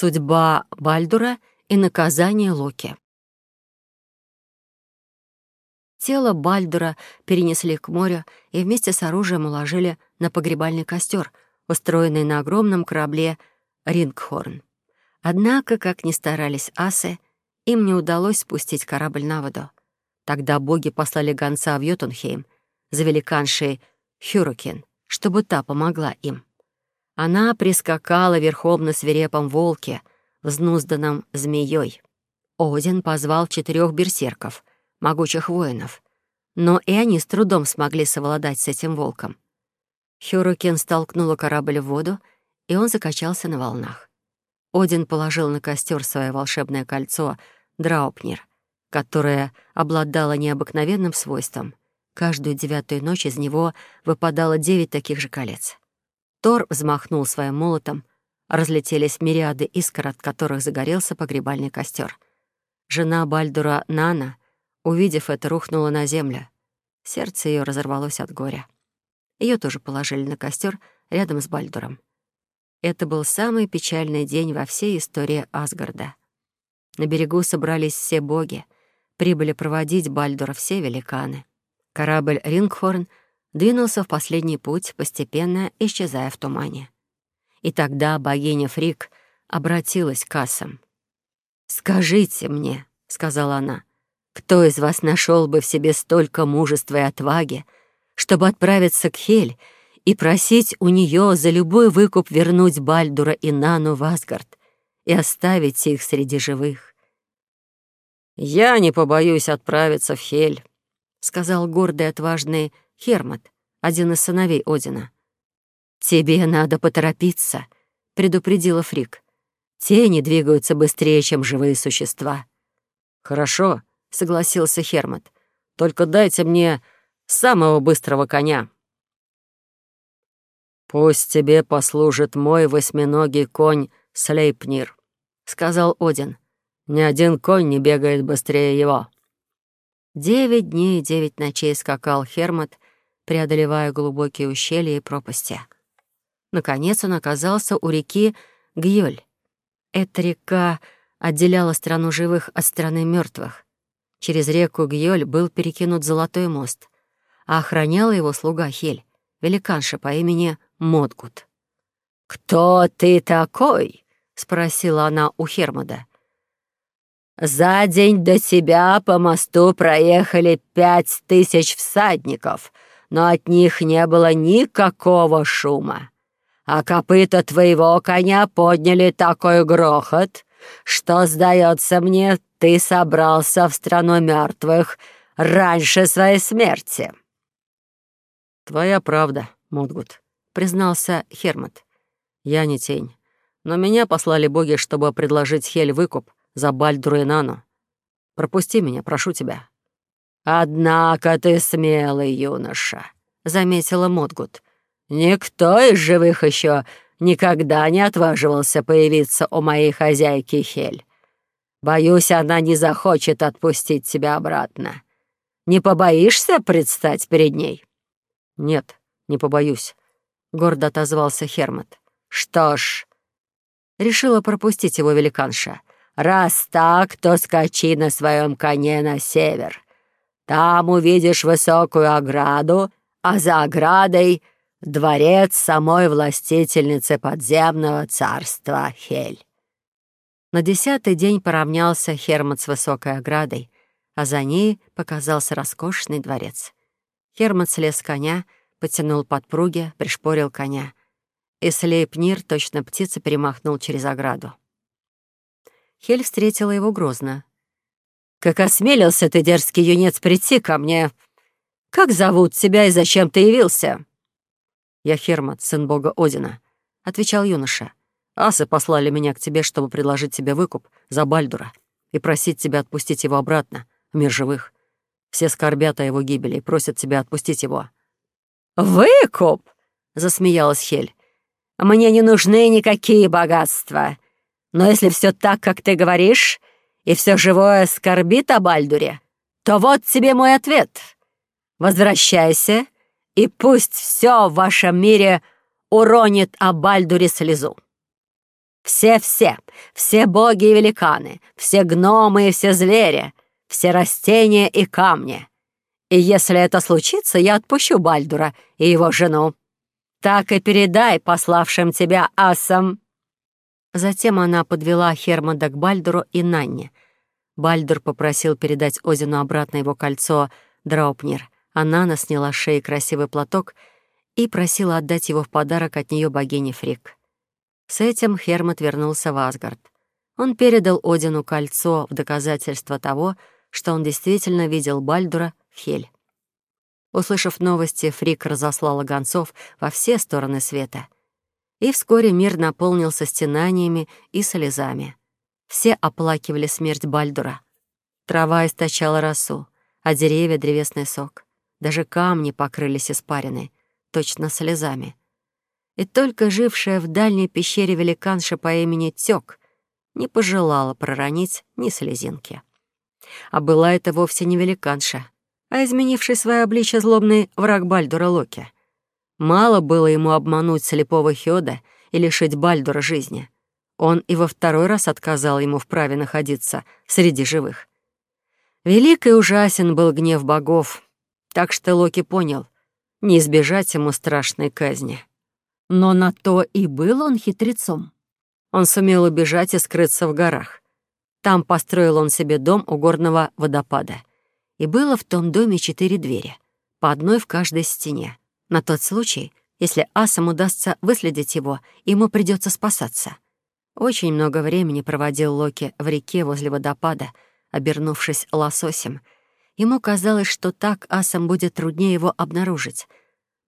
Судьба Бальдура и наказание Локи. Тело Бальдура перенесли к морю и вместе с оружием уложили на погребальный костер, устроенный на огромном корабле «Рингхорн». Однако, как ни старались асы, им не удалось спустить корабль на воду. Тогда боги послали гонца в Йотунхейм за великаншей Хюрукин, чтобы та помогла им. Она прискакала верхом на свирепом волке, взнузданном змеей. Один позвал четырех берсерков, могучих воинов, но и они с трудом смогли совладать с этим волком. Хюрукин столкнула корабль в воду, и он закачался на волнах. Один положил на костер свое волшебное кольцо Драупнир, которое обладало необыкновенным свойством. Каждую девятую ночь из него выпадало девять таких же колец. Тор взмахнул своим молотом, разлетелись мириады искр, от которых загорелся погребальный костер. Жена Бальдура Нана, увидев это, рухнула на землю. Сердце ее разорвалось от горя. Ее тоже положили на костер рядом с Бальдуром. Это был самый печальный день во всей истории Асгарда. На берегу собрались все боги, прибыли проводить Бальдура все великаны. Корабль «Рингхорн» двинулся в последний путь, постепенно исчезая в тумане. И тогда богиня Фрик обратилась к асам. «Скажите мне», — сказала она, — «кто из вас нашел бы в себе столько мужества и отваги, чтобы отправиться к Хель и просить у нее за любой выкуп вернуть Бальдура и Нану в Асгард и оставить их среди живых?» «Я не побоюсь отправиться в Хель», — сказал гордый отважный Хермот, один из сыновей Одина. «Тебе надо поторопиться», — предупредила Фрик. «Тени двигаются быстрее, чем живые существа». «Хорошо», — согласился Хермот. «Только дайте мне самого быстрого коня». «Пусть тебе послужит мой восьминогий конь Слейпнир», — сказал Один. «Ни один конь не бегает быстрее его». Девять дней и девять ночей скакал Хермот, преодолевая глубокие ущелья и пропасти. Наконец он оказался у реки Гьёль. Эта река отделяла страну живых от страны мертвых. Через реку Гьёль был перекинут золотой мост, а охраняла его слуга Хель, великанша по имени Модгут. «Кто ты такой?» — спросила она у Хермода. «За день до тебя по мосту проехали пять тысяч всадников», но от них не было никакого шума. А копыта твоего коня подняли такой грохот, что, сдается мне, ты собрался в страну мертвых раньше своей смерти». «Твоя правда, Модгут», — признался Хермот. «Я не тень, но меня послали боги, чтобы предложить Хель выкуп за Бальдру и Нану. Пропусти меня, прошу тебя». «Однако ты смелый юноша», — заметила Модгут. «Никто из живых еще никогда не отваживался появиться у моей хозяйки Хель. Боюсь, она не захочет отпустить тебя обратно. Не побоишься предстать перед ней?» «Нет, не побоюсь», — гордо отозвался Хермот. «Что ж...» Решила пропустить его великанша. «Раз так, то скачи на своем коне на север. Там увидишь высокую ограду, а за оградой — дворец самой властительницы подземного царства Хель. На десятый день поравнялся Хермот с высокой оградой, а за ней показался роскошный дворец. Хермот слез с коня, потянул подпруги, пришпорил коня. И Слейпнир, точно птица, перемахнул через ограду. Хель встретила его грозно. «Как осмелился ты, дерзкий юнец, прийти ко мне! Как зовут тебя и зачем ты явился?» «Я Хермат, сын бога Одина», — отвечал юноша. «Асы послали меня к тебе, чтобы предложить тебе выкуп за Бальдура и просить тебя отпустить его обратно, в мир живых. Все скорбят о его гибели и просят тебя отпустить его». «Выкуп!» — засмеялась Хель. «Мне не нужны никакие богатства. Но если все так, как ты говоришь, и все живое скорбит о Бальдуре, то вот тебе мой ответ. Возвращайся, и пусть все в вашем мире уронит о Бальдуре слезу. Все Все-все, все боги и великаны, все гномы и все звери, все растения и камни. И если это случится, я отпущу Бальдура и его жену. Так и передай пославшим тебя асам». Затем она подвела Хермода к Бальдуру и Нанне. Бальдур попросил передать Озину обратно его кольцо Драупнир, а Нана сняла с шеи красивый платок и просила отдать его в подарок от нее богине Фрик. С этим Хермот вернулся в Асгард. Он передал Одину кольцо в доказательство того, что он действительно видел Бальдура в Хель. Услышав новости, Фрик разослала гонцов во все стороны света. И вскоре мир наполнился стенаниями и слезами. Все оплакивали смерть Бальдура. Трава источала росу, а деревья — древесный сок. Даже камни покрылись испариной, точно слезами. И только жившая в дальней пещере великанша по имени Тёк не пожелала проронить ни слезинки. А была это вовсе не великанша, а изменивший свое обличье злобный враг Бальдура Локи. Мало было ему обмануть слепого Хёда и лишить Бальдура жизни. Он и во второй раз отказал ему в праве находиться среди живых. Велик и ужасен был гнев богов, так что Локи понял, не избежать ему страшной казни. Но на то и был он хитрецом. Он сумел убежать и скрыться в горах. Там построил он себе дом у горного водопада. И было в том доме четыре двери, по одной в каждой стене. На тот случай, если асам удастся выследить его, ему придется спасаться. Очень много времени проводил Локи в реке возле водопада, обернувшись лососем. Ему казалось, что так асам будет труднее его обнаружить.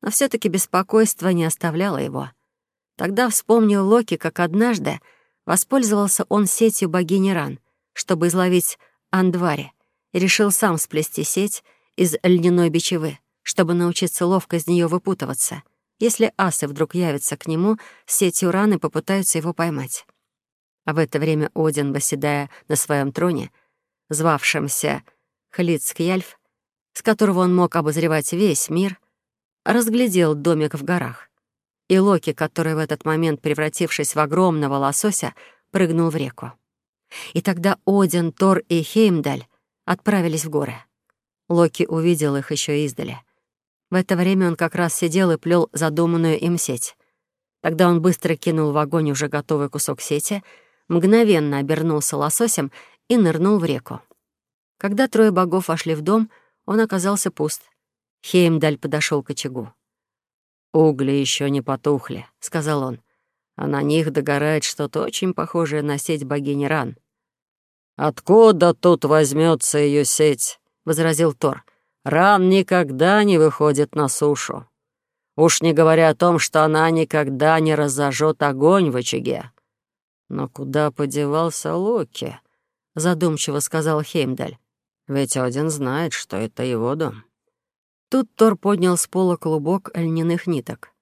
Но все таки беспокойство не оставляло его. Тогда вспомнил Локи, как однажды воспользовался он сетью богини Ран, чтобы изловить Андвари, и решил сам сплести сеть из льняной бичевы, чтобы научиться ловко из нее выпутываться, если асы вдруг явятся к нему с сетью ран попытаются его поймать. А в это время Один, восседая на своем троне, звавшемся Хлицкьяльф, с которого он мог обозревать весь мир, разглядел домик в горах. И Локи, который в этот момент, превратившись в огромного лосося, прыгнул в реку. И тогда Один, Тор и Хеймдаль отправились в горы. Локи увидел их еще издали. В это время он как раз сидел и плел задуманную им сеть. Тогда он быстро кинул в огонь уже готовый кусок сети, мгновенно обернулся лососем и нырнул в реку. Когда трое богов вошли в дом, он оказался пуст. Хеймдаль подошел к очагу. «Угли еще не потухли», — сказал он, — «а на них догорает что-то очень похожее на сеть богини Ран. «Откуда тут возьмется ее сеть?» — возразил Тор. «Ран никогда не выходит на сушу. Уж не говоря о том, что она никогда не разожжет огонь в очаге». «Но куда подевался Локи?» — задумчиво сказал Хеймдаль. «Ведь один знает, что это его дом». Тут Тор поднял с пола клубок льняных ниток.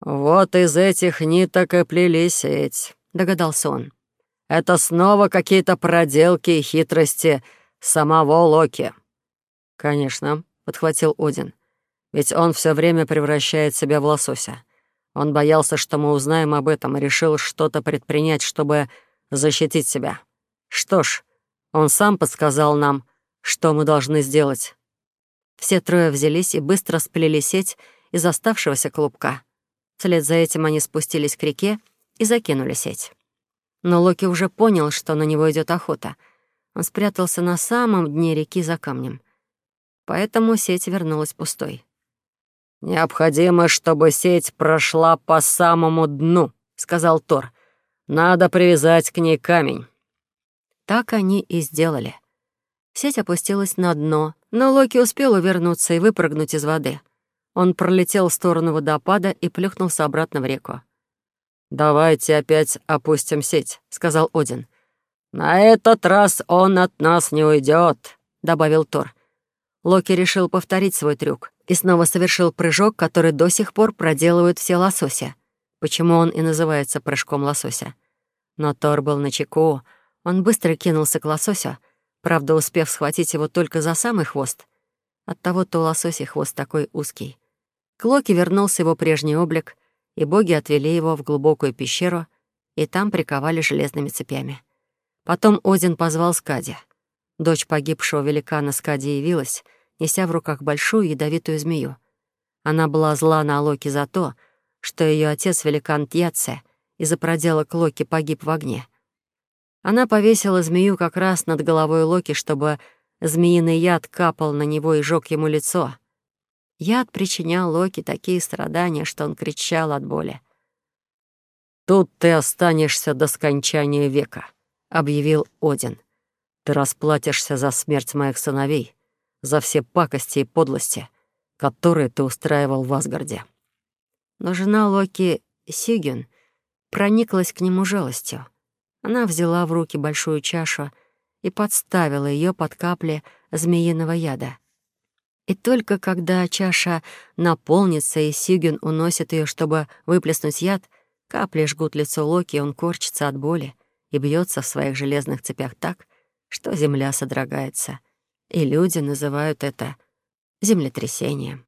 «Вот из этих ниток и плели сеть», — догадался он. Это снова какие-то проделки и хитрости самого Локи». «Конечно», — подхватил Один. «Ведь он все время превращает себя в лосося. Он боялся, что мы узнаем об этом, и решил что-то предпринять, чтобы защитить себя. Что ж, он сам подсказал нам, что мы должны сделать». Все трое взялись и быстро сплели сеть из оставшегося клубка. Вслед за этим они спустились к реке и закинули сеть. Но Локи уже понял, что на него идет охота. Он спрятался на самом дне реки за камнем. Поэтому сеть вернулась пустой. «Необходимо, чтобы сеть прошла по самому дну», — сказал Тор. «Надо привязать к ней камень». Так они и сделали. Сеть опустилась на дно, но Локи успел увернуться и выпрыгнуть из воды. Он пролетел в сторону водопада и плюхнулся обратно в реку. «Давайте опять опустим сеть», — сказал Один. «На этот раз он от нас не уйдет», — добавил Тор. Локи решил повторить свой трюк и снова совершил прыжок, который до сих пор проделывают все лосося. Почему он и называется прыжком лосося? Но Тор был на чеку. Он быстро кинулся к лососю, правда, успев схватить его только за самый хвост. Оттого-то у лосося хвост такой узкий. К Локи вернулся его прежний облик — и боги отвели его в глубокую пещеру, и там приковали железными цепями. Потом Один позвал Скади. Дочь погибшего великана Скади явилась, неся в руках большую ядовитую змею. Она была зла на Локи за то, что ее отец, великан Тьяце, из-за проделок Локи погиб в огне. Она повесила змею как раз над головой Локи, чтобы змеиный яд капал на него и жёг ему лицо. Яд причинял Локи такие страдания, что он кричал от боли. «Тут ты останешься до скончания века», — объявил Один. «Ты расплатишься за смерть моих сыновей, за все пакости и подлости, которые ты устраивал в Асгарде». Но жена Локи, Сигюн, прониклась к нему жалостью. Она взяла в руки большую чашу и подставила ее под капли змеиного яда. И только когда чаша наполнится и Сигюн уносит ее, чтобы выплеснуть яд, капли жгут лицо Локи, и он корчится от боли и бьется в своих железных цепях так, что земля содрогается. И люди называют это землетрясением.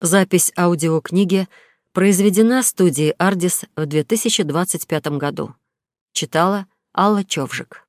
Запись аудиокниги произведена студией «Ардис» в 2025 году. Читала Алла Човжик.